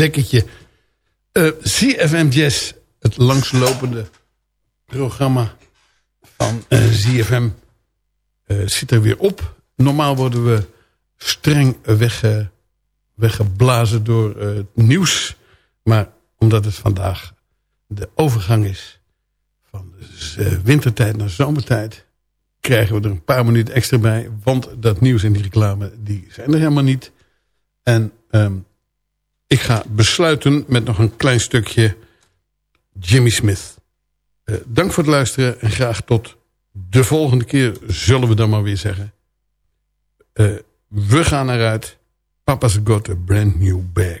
bekketje. Uh, eh, CFM Jazz, het langslopende programma van uh, eh, ZFM, uh, zit er weer op. Normaal worden we streng wegge, weggeblazen door het nieuws. Maar omdat het vandaag de overgang is van wintertijd naar zomertijd... krijgen we er een paar minuten extra bij. Want dat nieuws en die reclame die zijn er helemaal niet. En um, ik ga besluiten met nog een klein stukje Jimmy Smith. Uh, dank voor het luisteren en graag tot de volgende keer zullen we dan maar weer zeggen. Uh, we gaan eruit. Papa's got a brand new bag.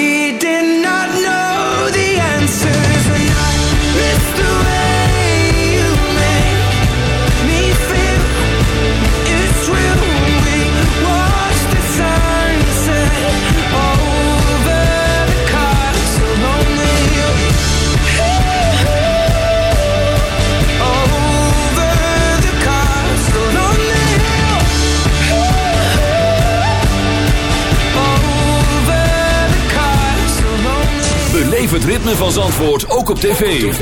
Beleef het ritme van Zandvoort ook op tv.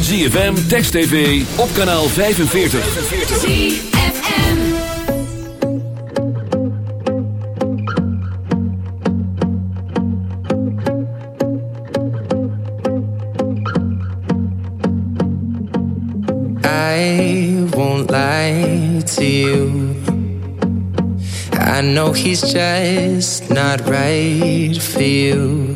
ZFM, Text TV, op kanaal 45. ZFM I won't lie to you I know he's just not right for you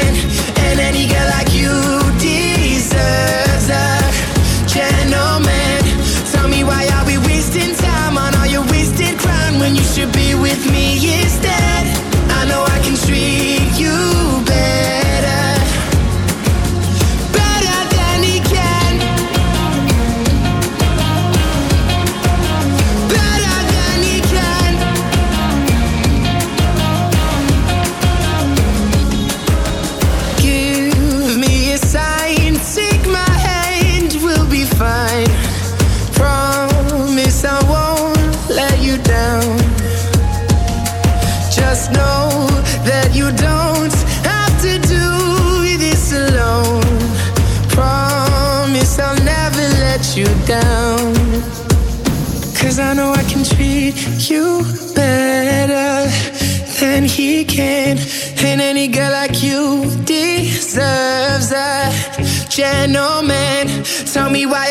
man, oh man, tell me why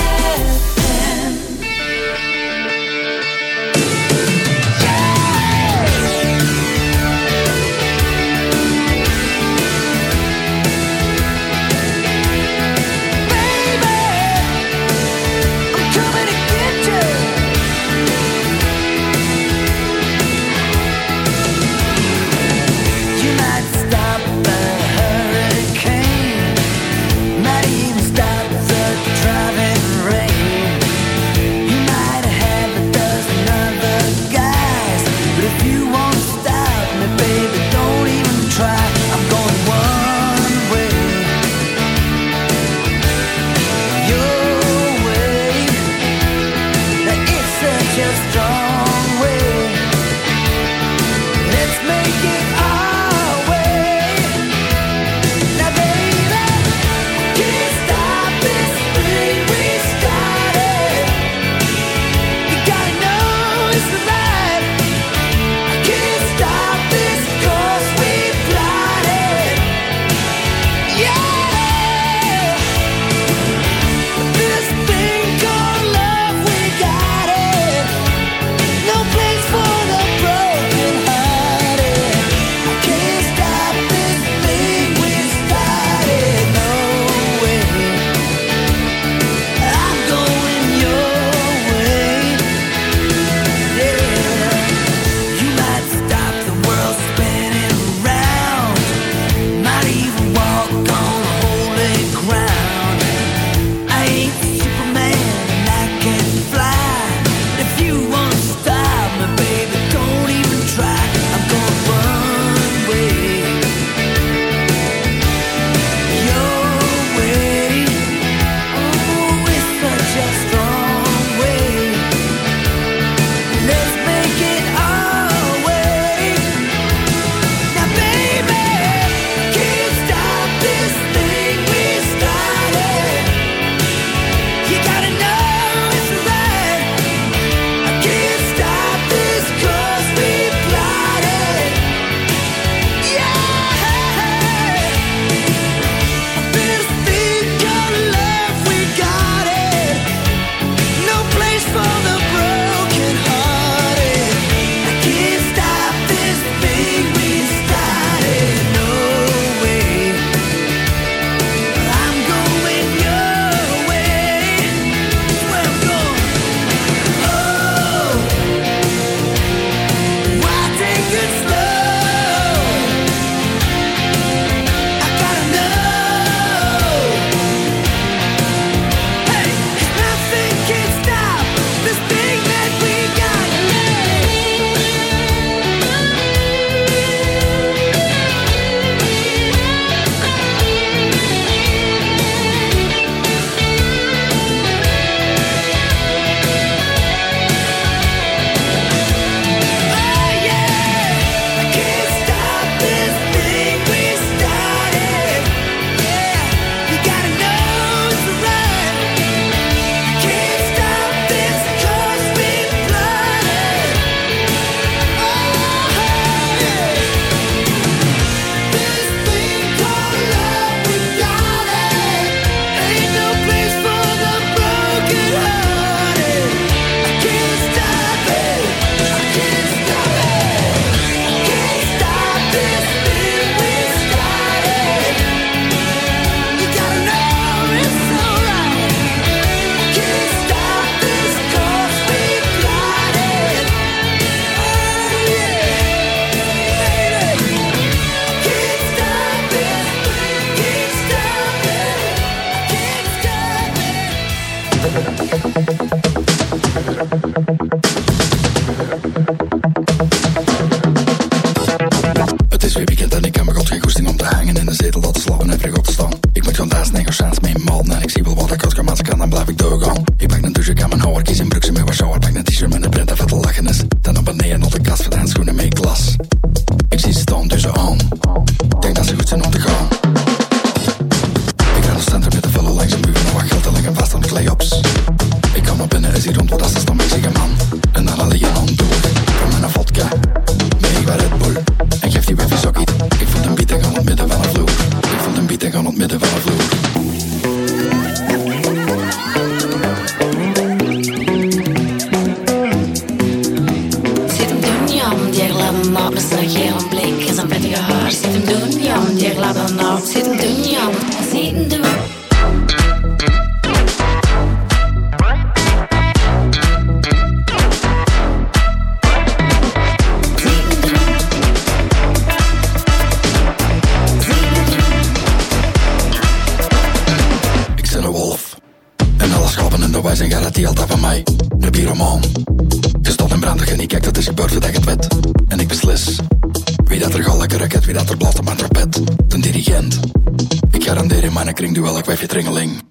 De pyromaan. Gestopt en brandig en ik kijk dat is gebeurd voordat het wet. En ik beslis. Wie dat er lekker raket, wie dat er blaft op mijn trapet. De dirigent. Ik garandeer in mijn kring duel, ik wijf je tringeling.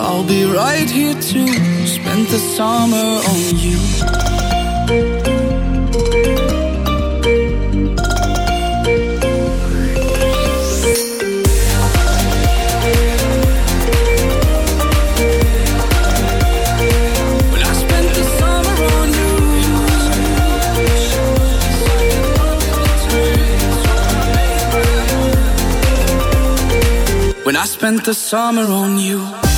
I'll be right here to spend the summer on you. when I spent the summer on you.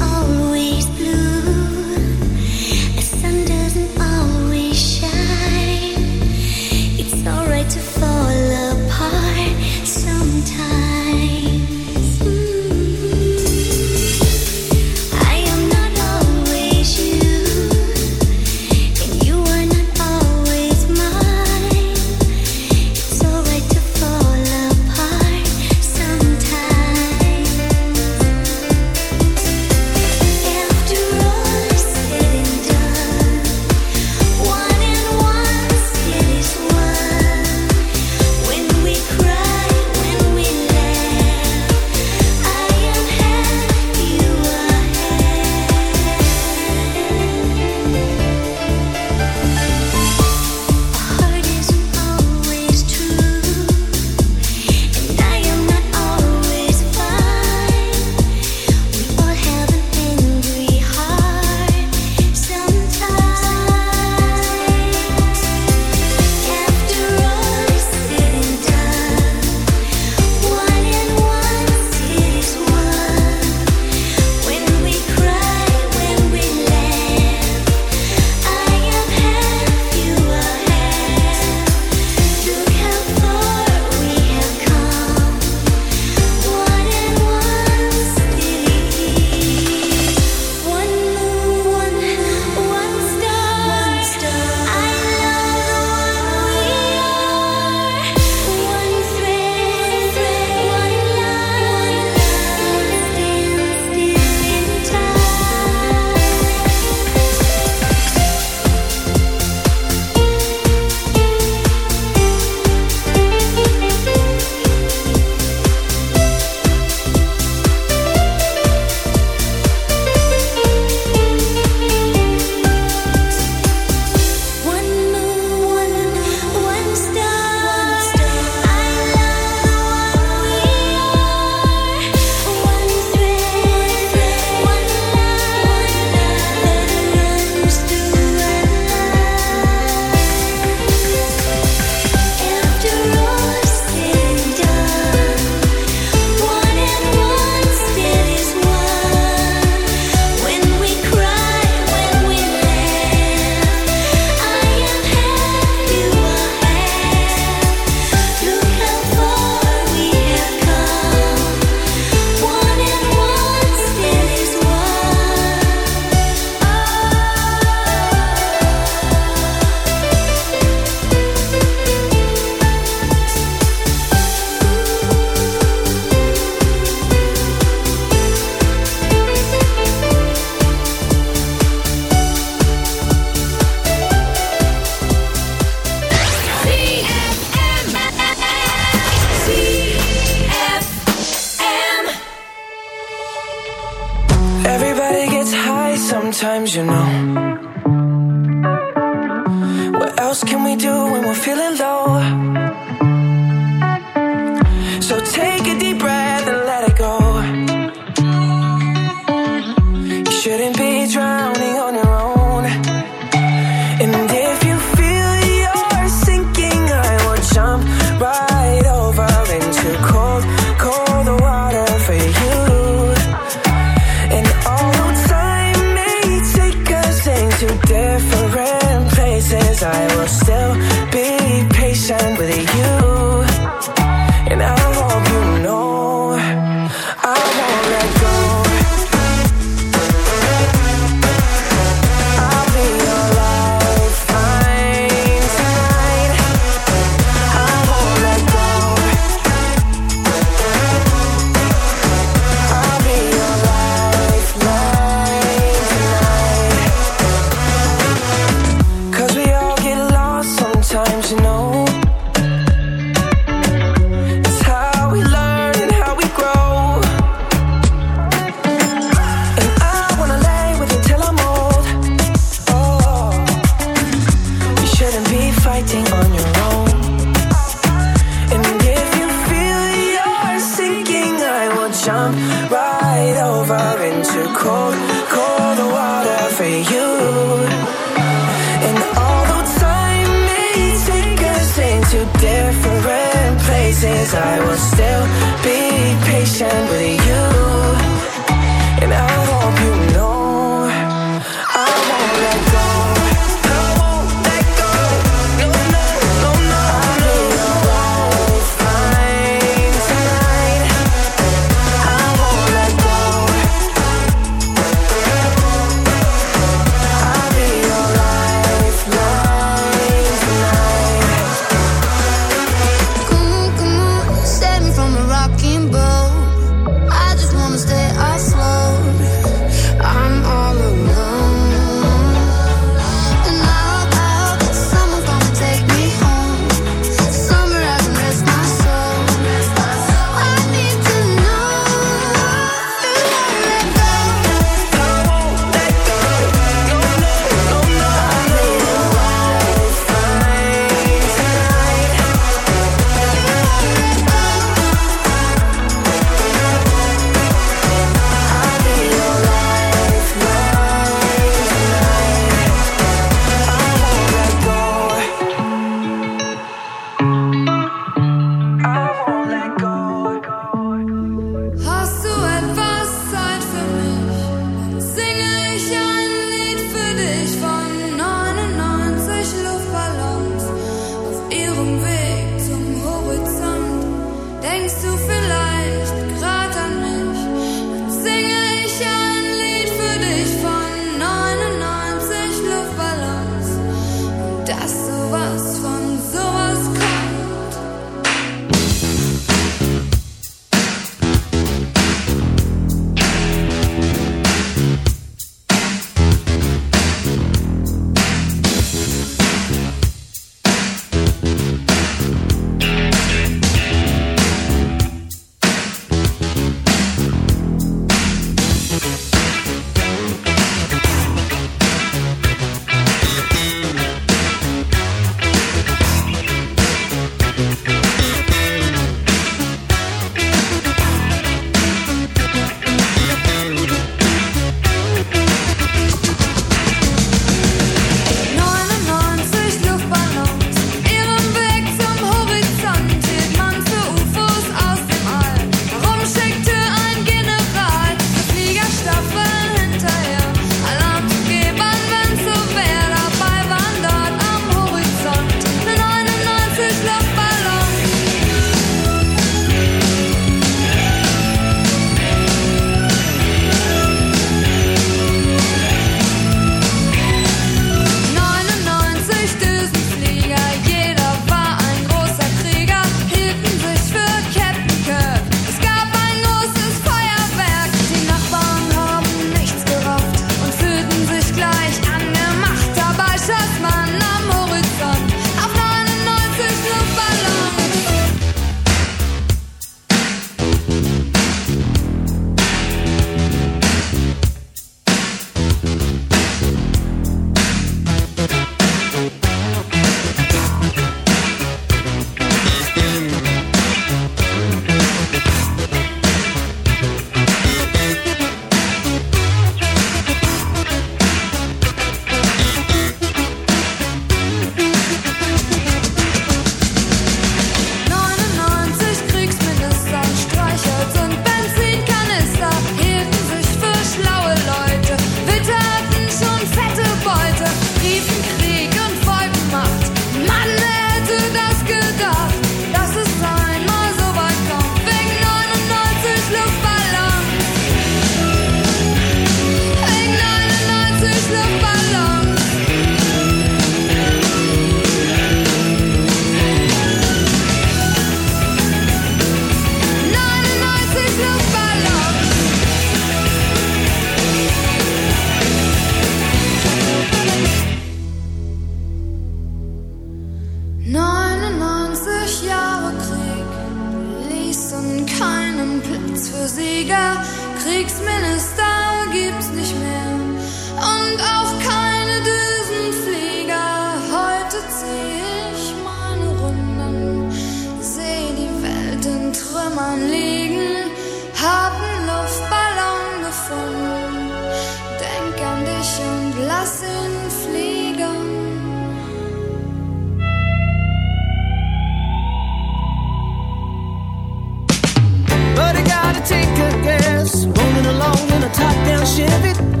Top down Chevy.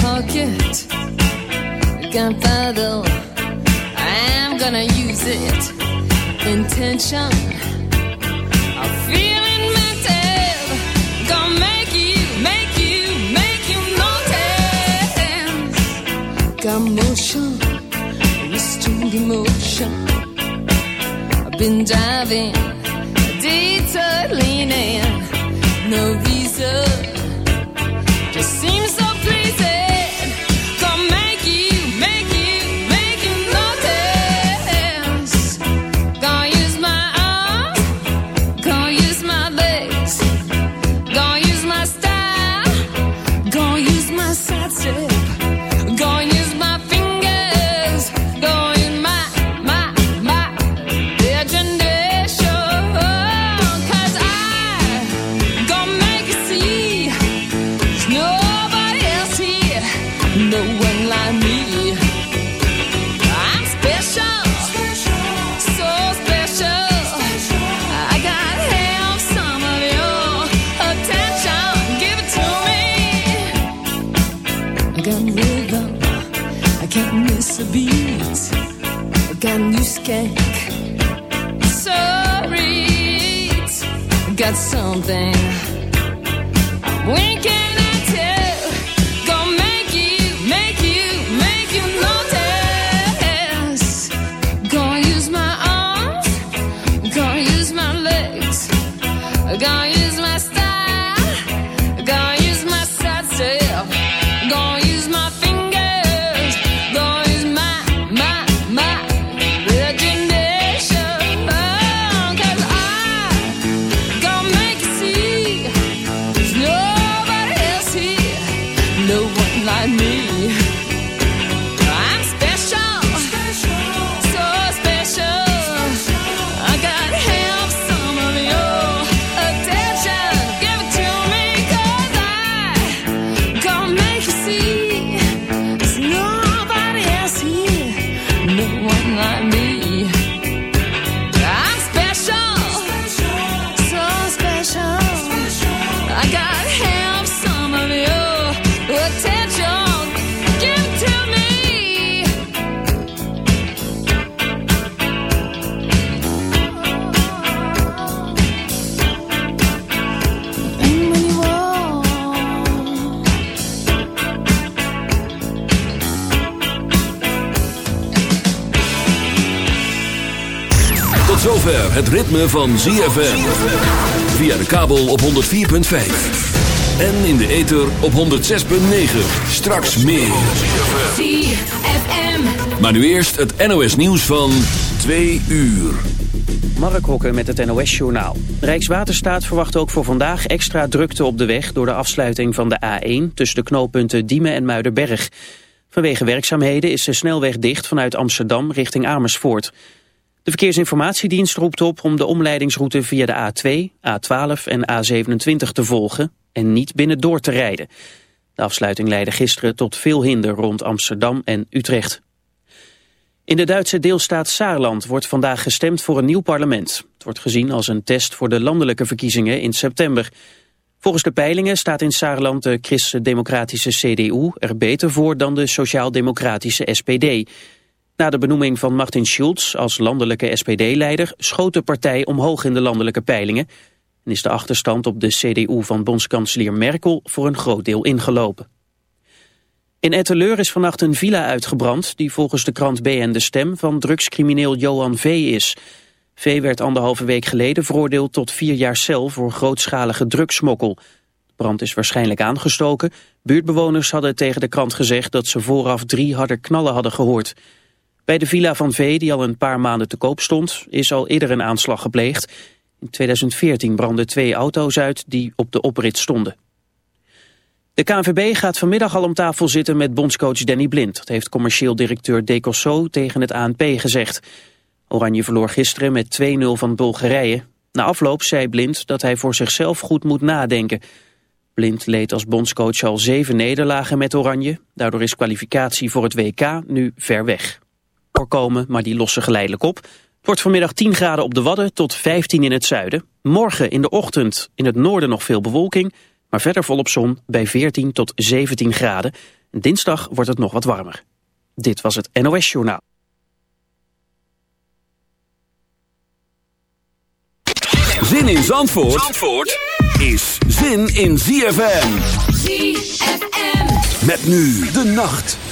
Pocket. Gunpowder. I'm gonna use it. Intention. I'm feeling mental. Gonna make you, make you, make you notice. Got motion, restrained emotion. I've been diving, detour. No reason, just seems something. Ritme van ZFM. Via de kabel op 104.5. En in de ether op 106.9. Straks meer. ZFM. Maar nu eerst het NOS nieuws van 2 uur. Mark Hokken met het NOS-journaal. Rijkswaterstaat verwacht ook voor vandaag extra drukte op de weg... door de afsluiting van de A1 tussen de knooppunten Diemen en Muidenberg. Vanwege werkzaamheden is de snelweg dicht vanuit Amsterdam richting Amersfoort. De Verkeersinformatiedienst roept op om de omleidingsroute via de A2, A12 en A27 te volgen... en niet binnendoor te rijden. De afsluiting leidde gisteren tot veel hinder rond Amsterdam en Utrecht. In de Duitse deelstaat Saarland wordt vandaag gestemd voor een nieuw parlement. Het wordt gezien als een test voor de landelijke verkiezingen in september. Volgens de peilingen staat in Saarland de christendemocratische CDU er beter voor dan de sociaal-democratische SPD. Na de benoeming van Martin Schulz als landelijke SPD-leider schoot de partij omhoog in de landelijke peilingen en is de achterstand op de CDU van bondskanselier Merkel voor een groot deel ingelopen. In Etteleur is vannacht een villa uitgebrand die volgens de krant BN De Stem van drugscrimineel Johan V. is. V. werd anderhalve week geleden veroordeeld tot vier jaar cel voor grootschalige drugsmokkel. De brand is waarschijnlijk aangestoken. Buurtbewoners hadden tegen de krant gezegd dat ze vooraf drie harde knallen hadden gehoord. Bij de villa van V, die al een paar maanden te koop stond, is al eerder een aanslag gepleegd. In 2014 brandden twee auto's uit die op de oprit stonden. De KNVB gaat vanmiddag al om tafel zitten met bondscoach Danny Blind. Dat heeft commercieel directeur Decosso tegen het ANP gezegd. Oranje verloor gisteren met 2-0 van Bulgarije. Na afloop zei Blind dat hij voor zichzelf goed moet nadenken. Blind leed als bondscoach al zeven nederlagen met Oranje. Daardoor is kwalificatie voor het WK nu ver weg. Voorkomen, maar die lossen geleidelijk op. Het wordt vanmiddag 10 graden op de Wadden tot 15 in het zuiden. Morgen in de ochtend in het noorden nog veel bewolking, maar verder volop zon bij 14 tot 17 graden. Dinsdag wordt het nog wat warmer. Dit was het NOS Journaal. Zin in Zandvoort, Zandvoort is zin in ZFM. ZFM. Met nu de nacht.